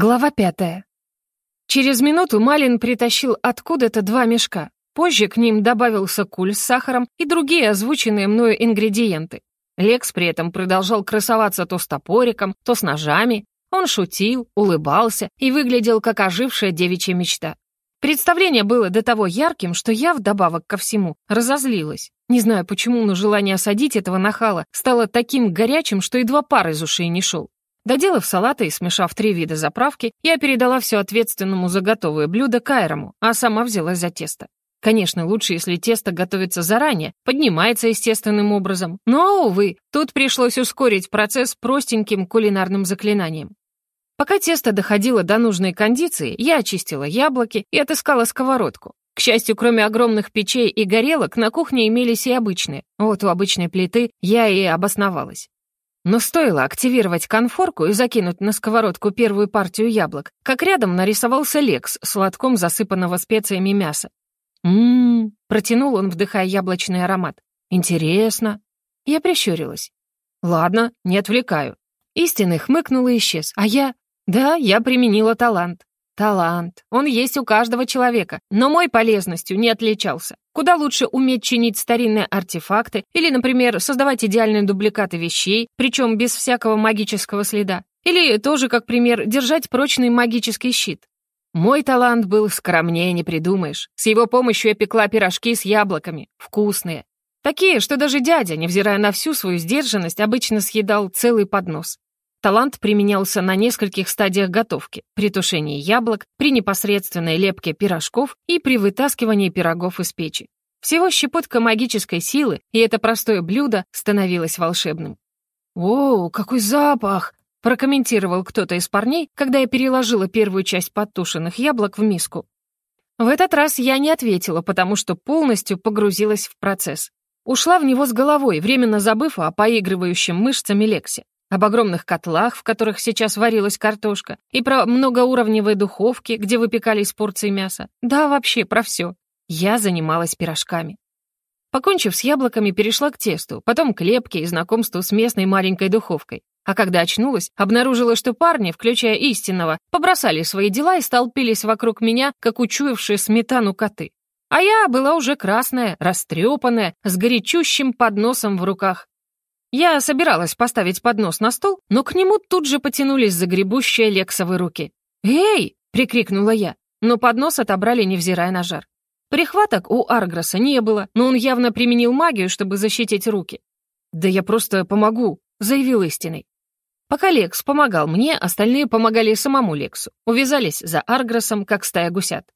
Глава пятая. Через минуту Малин притащил откуда-то два мешка. Позже к ним добавился куль с сахаром и другие озвученные мною ингредиенты. Лекс при этом продолжал красоваться то с топориком, то с ножами. Он шутил, улыбался и выглядел как ожившая девичья мечта. Представление было до того ярким, что я, вдобавок ко всему, разозлилась. Не знаю почему, но желание осадить этого нахала стало таким горячим, что едва пар из ушей не шел. Доделав салаты и смешав три вида заправки, я передала все ответственному за готовое блюдо Кайрому, а сама взялась за тесто. Конечно, лучше, если тесто готовится заранее, поднимается естественным образом. Но, увы, тут пришлось ускорить процесс простеньким кулинарным заклинанием. Пока тесто доходило до нужной кондиции, я очистила яблоки и отыскала сковородку. К счастью, кроме огромных печей и горелок, на кухне имелись и обычные. Вот у обычной плиты я и обосновалась. Но стоило активировать конфорку и закинуть на сковородку первую партию яблок, как рядом нарисовался Лекс с лотком засыпанного специями мяса. «М-м-м», протянул он, вдыхая яблочный аромат. «Интересно». Я прищурилась. «Ладно, не отвлекаю». Истинный хмыкнул и исчез, а я... Да, я применила талант. Талант. Он есть у каждого человека, но мой полезностью не отличался. Куда лучше уметь чинить старинные артефакты или, например, создавать идеальные дубликаты вещей, причем без всякого магического следа. Или тоже, как пример, держать прочный магический щит. Мой талант был скромнее не придумаешь. С его помощью я пекла пирожки с яблоками. Вкусные. Такие, что даже дядя, невзирая на всю свою сдержанность, обычно съедал целый поднос. Талант применялся на нескольких стадиях готовки, при тушении яблок, при непосредственной лепке пирожков и при вытаскивании пирогов из печи. Всего щепотка магической силы, и это простое блюдо становилось волшебным. «О, какой запах!» — прокомментировал кто-то из парней, когда я переложила первую часть подтушенных яблок в миску. В этот раз я не ответила, потому что полностью погрузилась в процесс. Ушла в него с головой, временно забыв о поигрывающем мышцами Лексе об огромных котлах, в которых сейчас варилась картошка, и про многоуровневые духовки, где выпекались порции мяса. Да, вообще про все. Я занималась пирожками. Покончив с яблоками, перешла к тесту, потом к лепке и знакомству с местной маленькой духовкой. А когда очнулась, обнаружила, что парни, включая истинного, побросали свои дела и столпились вокруг меня, как учуявшие сметану коты. А я была уже красная, растрепанная, с горячущим подносом в руках. Я собиралась поставить поднос на стол, но к нему тут же потянулись загребущие лексовые руки. «Эй!» — прикрикнула я, но поднос отобрали, невзирая на жар. Прихваток у Аргроса не было, но он явно применил магию, чтобы защитить руки. «Да я просто помогу», — заявил истинный. Пока Лекс помогал мне, остальные помогали самому Лексу. Увязались за Аргросом, как стая гусят.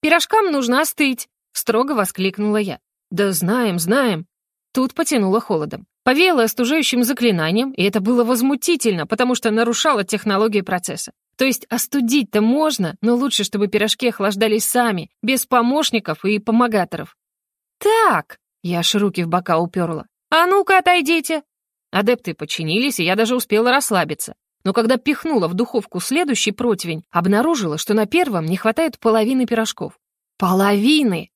«Пирожкам нужно остыть!» — строго воскликнула я. «Да знаем, знаем!» Тут потянуло холодом. Повеяло остужающим заклинанием, и это было возмутительно, потому что нарушало технологию процесса. То есть остудить-то можно, но лучше, чтобы пирожки охлаждались сами, без помощников и помогаторов. «Так!» — я аж руки в бока уперла. «А ну-ка, отойдите!» Адепты подчинились, и я даже успела расслабиться. Но когда пихнула в духовку следующий противень, обнаружила, что на первом не хватает половины пирожков. Половины!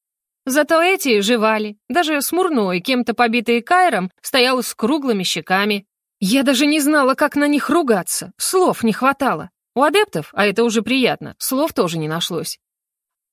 Зато эти жевали. Даже смурной, кем-то побитый Кайром, стоял с круглыми щеками. Я даже не знала, как на них ругаться. Слов не хватало. У адептов, а это уже приятно, слов тоже не нашлось.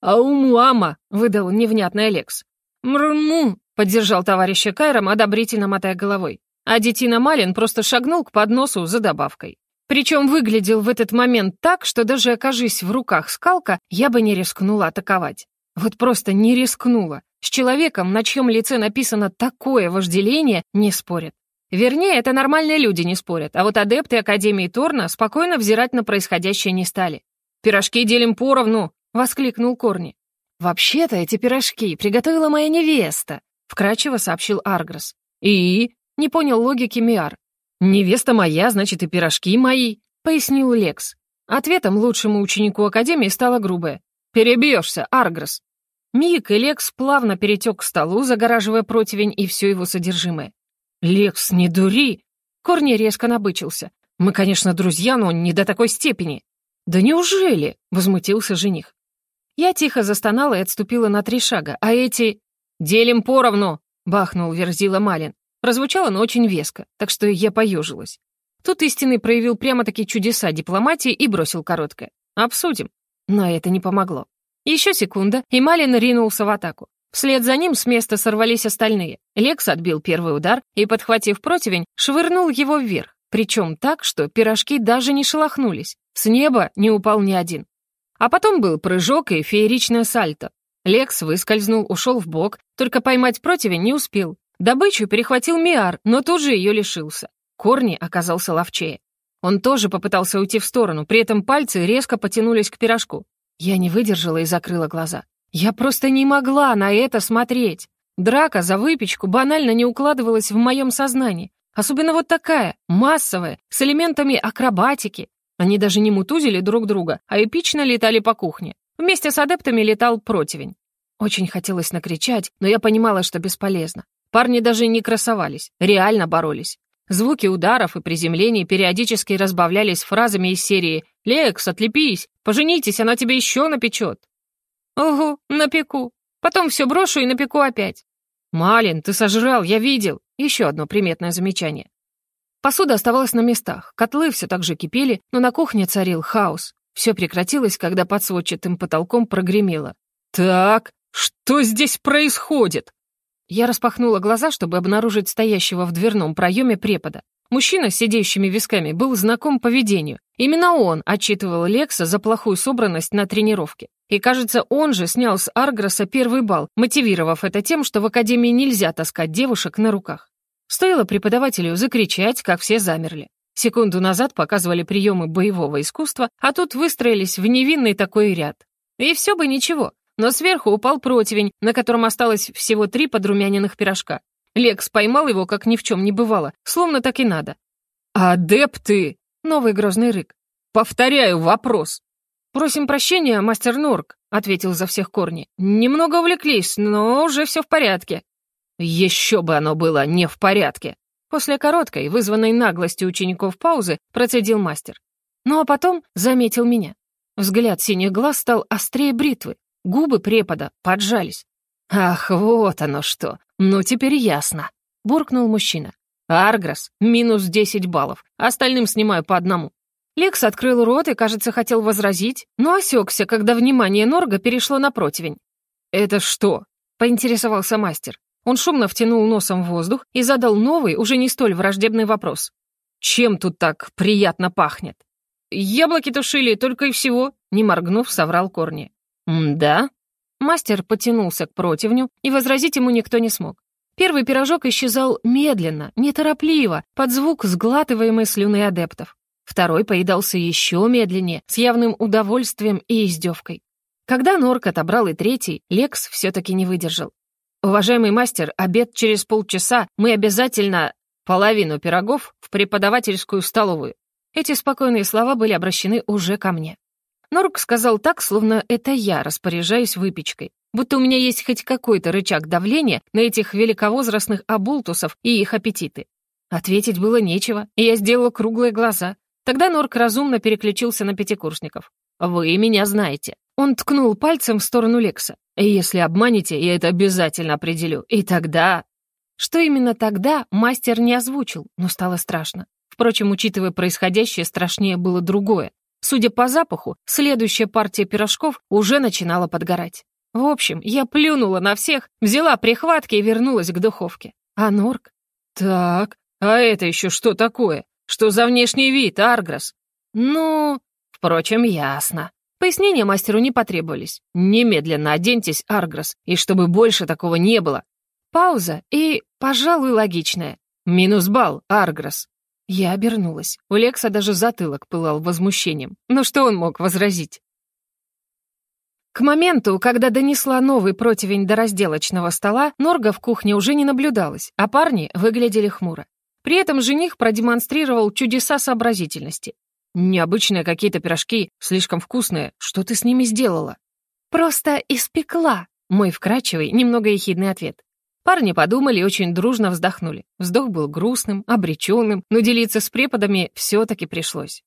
«Аумуама!» — выдал невнятный Алекс. «Мрму!» — поддержал товарища Кайром, одобрительно мотая головой. А детина Малин просто шагнул к подносу за добавкой. Причем выглядел в этот момент так, что даже окажись в руках скалка, я бы не рискнула атаковать. Вот просто не рискнула. С человеком, на чьем лице написано такое вожделение, не спорят. Вернее, это нормальные люди не спорят, а вот адепты Академии Торна спокойно взирать на происходящее не стали. «Пирожки делим поровну!» — воскликнул Корни. «Вообще-то эти пирожки приготовила моя невеста», — вкрадчиво сообщил Аргрос. «И?» — не понял логики Миар. «Невеста моя, значит, и пирожки мои», — пояснил Лекс. Ответом лучшему ученику Академии стало грубое. «Перебьешься, Аргрос!» Миг и Лекс плавно перетек к столу, загораживая противень и все его содержимое. «Лекс, не дури!» Корни резко набычился. «Мы, конечно, друзья, но не до такой степени». «Да неужели?» — возмутился жених. Я тихо застонала и отступила на три шага, а эти... «Делим поровну!» — бахнул Верзила Малин. Прозвучало, но очень веско, так что я поежилась. Тут истинный проявил прямо-таки чудеса дипломатии и бросил короткое. «Обсудим». Но это не помогло. Еще секунда, и Малин ринулся в атаку. Вслед за ним с места сорвались остальные. Лекс отбил первый удар и, подхватив противень, швырнул его вверх, причем так, что пирожки даже не шелохнулись. С неба не упал ни один. А потом был прыжок и фееричное сальто. Лекс выскользнул, ушел в бок, только поймать противень не успел. Добычу перехватил Миар, но тут же ее лишился. Корни оказался ловчее. Он тоже попытался уйти в сторону, при этом пальцы резко потянулись к пирожку. Я не выдержала и закрыла глаза. Я просто не могла на это смотреть. Драка за выпечку банально не укладывалась в моем сознании. Особенно вот такая, массовая, с элементами акробатики. Они даже не мутузили друг друга, а эпично летали по кухне. Вместе с адептами летал противень. Очень хотелось накричать, но я понимала, что бесполезно. Парни даже не красовались, реально боролись. Звуки ударов и приземлений периодически разбавлялись фразами из серии «Лекс, отлепись! Поженитесь, она тебе еще напечет!» «Угу, напеку. Потом все брошу и напеку опять». «Малин, ты сожрал, я видел!» Еще одно приметное замечание. Посуда оставалась на местах, котлы все так же кипели, но на кухне царил хаос. Все прекратилось, когда под сводчатым потолком прогремело. «Так, что здесь происходит?» Я распахнула глаза, чтобы обнаружить стоящего в дверном проеме препода. Мужчина с сидящими висками был знаком по поведению. Именно он отчитывал Лекса за плохую собранность на тренировке. И, кажется, он же снял с Аргроса первый балл, мотивировав это тем, что в Академии нельзя таскать девушек на руках. Стоило преподавателю закричать, как все замерли. Секунду назад показывали приемы боевого искусства, а тут выстроились в невинный такой ряд. И все бы ничего, но сверху упал противень, на котором осталось всего три подрумяненных пирожка. Лекс поймал его, как ни в чем не бывало, словно так и надо. «Адепты!» — новый грозный рык. «Повторяю вопрос!» «Просим прощения, мастер Норк», — ответил за всех Корни. «Немного увлеклись, но уже все в порядке». «Еще бы оно было не в порядке!» После короткой, вызванной наглостью учеников паузы, процедил мастер. Ну а потом заметил меня. Взгляд синих глаз стал острее бритвы, Губы препода поджались. «Ах, вот оно что! Ну, теперь ясно!» — буркнул мужчина. «Аргрос, минус десять баллов, остальным снимаю по одному». Лекс открыл рот и, кажется, хотел возразить, но осекся, когда внимание Норга перешло на противень. «Это что?» — поинтересовался мастер. Он шумно втянул носом в воздух и задал новый, уже не столь враждебный вопрос. «Чем тут так приятно пахнет?» «Яблоки тушили, только и всего», — не моргнув, соврал Корни. «Да?» Мастер потянулся к противню, и возразить ему никто не смог. Первый пирожок исчезал медленно, неторопливо, под звук сглатываемой слюны адептов. Второй поедался еще медленнее, с явным удовольствием и издевкой. Когда Норк отобрал и третий, Лекс все-таки не выдержал. «Уважаемый мастер, обед через полчаса, мы обязательно половину пирогов в преподавательскую столовую». Эти спокойные слова были обращены уже ко мне. Норк сказал так, словно это я распоряжаюсь выпечкой. Будто у меня есть хоть какой-то рычаг давления на этих великовозрастных обултусов и их аппетиты. Ответить было нечего, и я сделала круглые глаза. Тогда Норк разумно переключился на пятикурсников. «Вы меня знаете». Он ткнул пальцем в сторону Лекса. «Если обманете, я это обязательно определю. И тогда...» Что именно тогда, мастер не озвучил, но стало страшно. Впрочем, учитывая происходящее, страшнее было другое. Судя по запаху, следующая партия пирожков уже начинала подгорать. В общем, я плюнула на всех, взяла прихватки и вернулась к духовке. А Норк? Так, а это еще что такое? Что за внешний вид, Аргрос? Ну, впрочем, ясно. Пояснения мастеру не потребовались. Немедленно оденьтесь, Аргрос, и чтобы больше такого не было. Пауза и, пожалуй, логичная. Минус балл, Аргрос. Я обернулась. У Лекса даже затылок пылал возмущением. Но что он мог возразить? К моменту, когда донесла новый противень до разделочного стола, Норга в кухне уже не наблюдалось, а парни выглядели хмуро. При этом жених продемонстрировал чудеса сообразительности. «Необычные какие-то пирожки, слишком вкусные. Что ты с ними сделала?» «Просто испекла», — мой вкрадчивый, немного ехидный ответ. Парни подумали и очень дружно вздохнули. Вздох был грустным, обреченным, но делиться с преподами все-таки пришлось.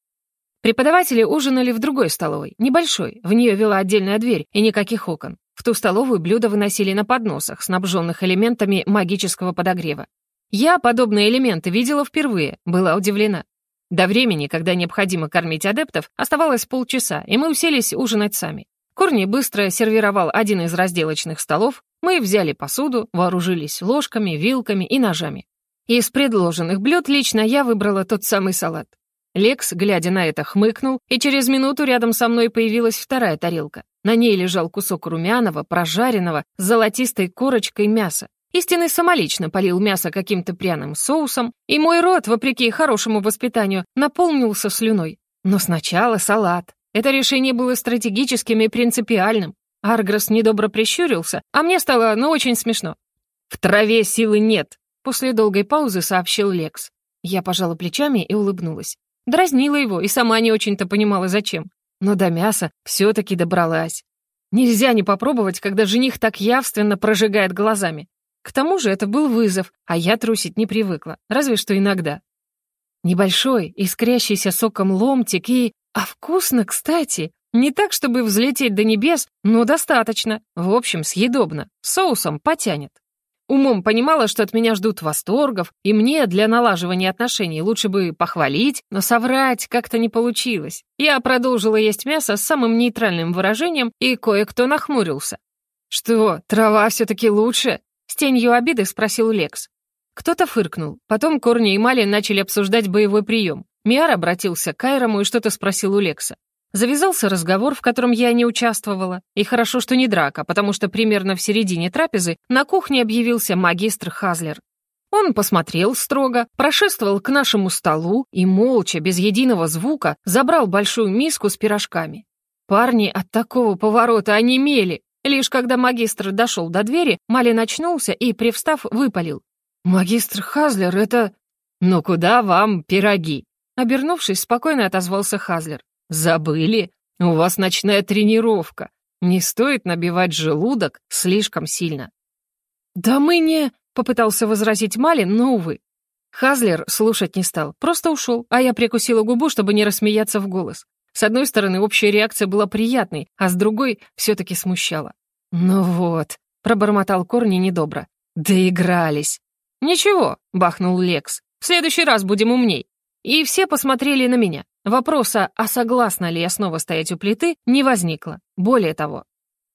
Преподаватели ужинали в другой столовой, небольшой, в нее вела отдельная дверь и никаких окон. В ту столовую блюда выносили на подносах, снабженных элементами магического подогрева. Я подобные элементы видела впервые, была удивлена. До времени, когда необходимо кормить адептов, оставалось полчаса, и мы уселись ужинать сами. Корни быстро сервировал один из разделочных столов, мы взяли посуду, вооружились ложками, вилками и ножами. Из предложенных блюд лично я выбрала тот самый салат. Лекс, глядя на это, хмыкнул, и через минуту рядом со мной появилась вторая тарелка. На ней лежал кусок румяного, прожаренного, с золотистой корочкой мяса. Истинный самолично полил мясо каким-то пряным соусом, и мой рот, вопреки хорошему воспитанию, наполнился слюной. Но сначала салат. Это решение было стратегическим и принципиальным. Аргрос недобро прищурился, а мне стало, ну, очень смешно. «В траве силы нет», — после долгой паузы сообщил Лекс. Я пожала плечами и улыбнулась. Дразнила его и сама не очень-то понимала, зачем. Но до мяса все-таки добралась. Нельзя не попробовать, когда жених так явственно прожигает глазами. К тому же это был вызов, а я трусить не привыкла, разве что иногда. Небольшой, искрящийся соком ломтик и... А вкусно, кстати! Не так, чтобы взлететь до небес, но достаточно. В общем, съедобно. Соусом потянет. Умом понимала, что от меня ждут восторгов, и мне для налаживания отношений лучше бы похвалить, но соврать как-то не получилось. Я продолжила есть мясо с самым нейтральным выражением, и кое-кто нахмурился. «Что, трава все-таки лучше?» — с тенью обиды спросил Лекс. Кто-то фыркнул. Потом Корни и Мали начали обсуждать боевой прием. Миар обратился к Айрому и что-то спросил у Лекса. Завязался разговор, в котором я не участвовала. И хорошо, что не драка, потому что примерно в середине трапезы на кухне объявился магистр Хазлер. Он посмотрел строго, прошествовал к нашему столу и молча, без единого звука, забрал большую миску с пирожками. Парни от такого поворота онемели. Лишь когда магистр дошел до двери, Малин очнулся и, привстав, выпалил. «Магистр Хазлер, это...» «Ну куда вам пироги?» Обернувшись, спокойно отозвался Хазлер. «Забыли? У вас ночная тренировка. Не стоит набивать желудок слишком сильно». «Да мы не...» — попытался возразить Малин, но, увы. Хазлер слушать не стал, просто ушел, а я прикусила губу, чтобы не рассмеяться в голос. С одной стороны, общая реакция была приятной, а с другой все-таки смущала. «Ну вот», — пробормотал Корни недобро. «Доигрались». «Ничего», — бахнул Лекс. «В следующий раз будем умней». И все посмотрели на меня. Вопроса, а согласна ли я снова стоять у плиты, не возникло. Более того,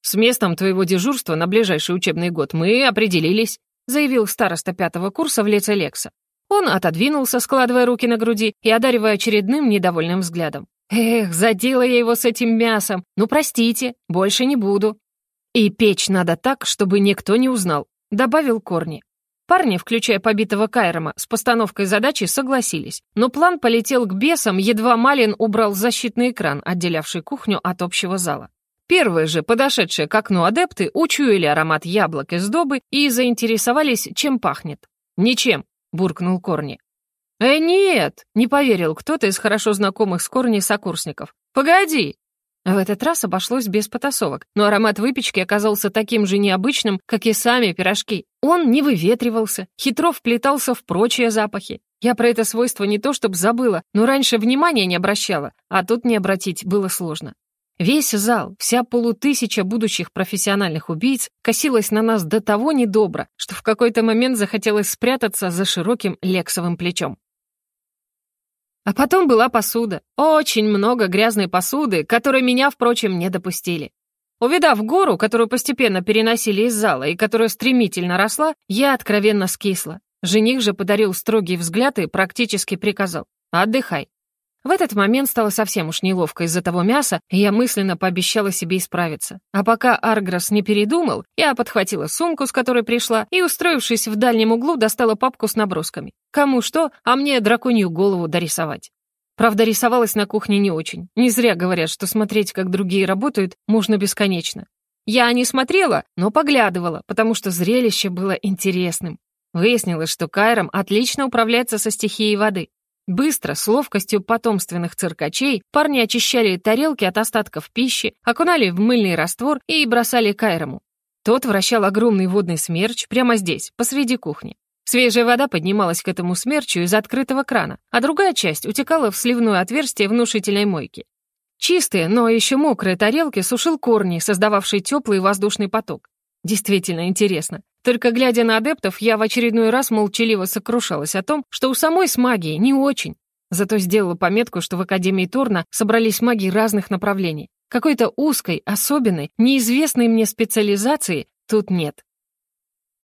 «С местом твоего дежурства на ближайший учебный год мы определились», заявил староста пятого курса в лице Лекса. Он отодвинулся, складывая руки на груди и одаривая очередным недовольным взглядом. «Эх, задела я его с этим мясом. Ну, простите, больше не буду». «И печь надо так, чтобы никто не узнал», — добавил Корни. Парни, включая побитого Кайрома, с постановкой задачи согласились, но план полетел к бесам, едва Малин убрал защитный экран, отделявший кухню от общего зала. Первые же, подошедшие к окну адепты, учуяли аромат яблок и сдобы и заинтересовались, чем пахнет. «Ничем», — буркнул Корни. «Э, нет!» — не поверил кто-то из хорошо знакомых с Корни сокурсников. «Погоди, в этот раз обошлось без потасовок, но аромат выпечки оказался таким же необычным, как и сами пирожки. Он не выветривался, хитро вплетался в прочие запахи. Я про это свойство не то чтобы забыла, но раньше внимания не обращала, а тут не обратить было сложно. Весь зал, вся полутысяча будущих профессиональных убийц косилась на нас до того недобро, что в какой-то момент захотелось спрятаться за широким лексовым плечом. А потом была посуда. Очень много грязной посуды, которой меня, впрочем, не допустили. Увидав гору, которую постепенно переносили из зала и которая стремительно росла, я откровенно скисла. Жених же подарил строгий взгляд и практически приказал «Отдыхай». В этот момент стало совсем уж неловко из-за того мяса, и я мысленно пообещала себе исправиться. А пока Аргрос не передумал, я подхватила сумку, с которой пришла, и, устроившись в дальнем углу, достала папку с набросками. Кому что, а мне драконью голову дорисовать. Правда, рисовалась на кухне не очень. Не зря говорят, что смотреть, как другие работают, можно бесконечно. Я не смотрела, но поглядывала, потому что зрелище было интересным. Выяснилось, что Кайром отлично управляется со стихией воды. Быстро, с ловкостью потомственных циркачей, парни очищали тарелки от остатков пищи, окунали в мыльный раствор и бросали Кайрому. Тот вращал огромный водный смерч прямо здесь, посреди кухни. Свежая вода поднималась к этому смерчу из открытого крана, а другая часть утекала в сливное отверстие внушительной мойки. Чистые, но еще мокрые тарелки сушил корни, создававший теплый воздушный поток. Действительно интересно. Только глядя на адептов, я в очередной раз молчаливо сокрушалась о том, что у самой с магией не очень. Зато сделала пометку, что в Академии Торна собрались маги разных направлений. Какой-то узкой, особенной, неизвестной мне специализации тут нет.